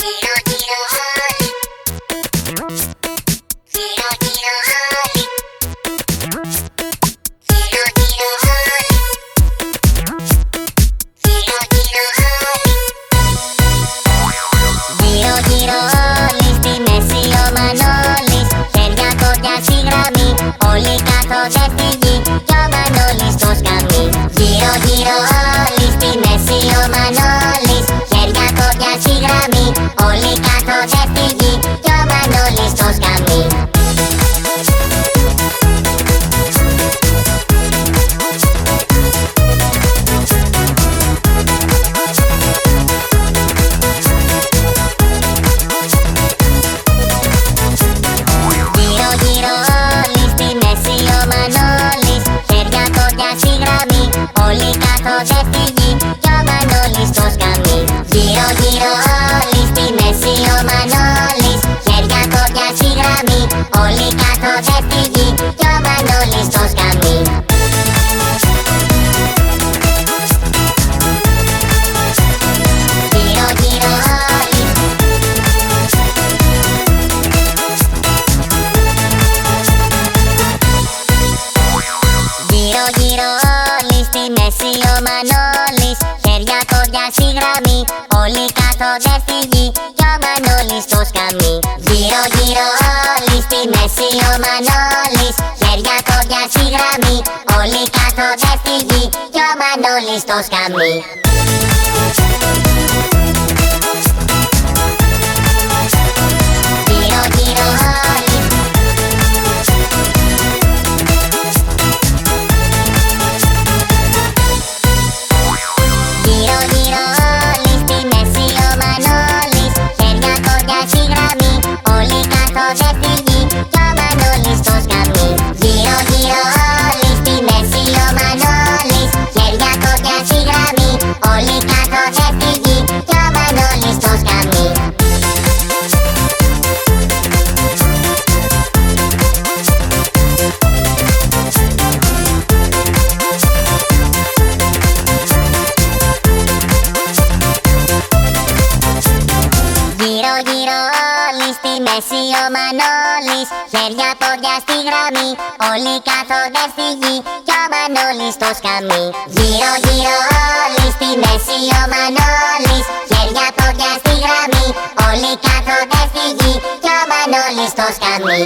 Here. Όλοι κάθονται στη γη Κι ο Μανώλης στο σκαμί. Γύρω γύρω όλοι στη μέση ο Μανώλης. Χέρια, πόδια, γραμμή Όλοι κάθονται στη γη Κι ο Μανώλης στο σκαμί γυρόλης Στη μέση ο Μανώλης. Χέρια πόδια στη γραμμή Όλοι κάθονται στη γη Κι ο Μανώλης στο σκαμί. Γύρω γύρω όλοι Στη μέση ο Μανώλης. Χέρια πόδια στη γραμμή Όλοι κάθονται στη γη Κι ο Μανώλης στο σκαμί.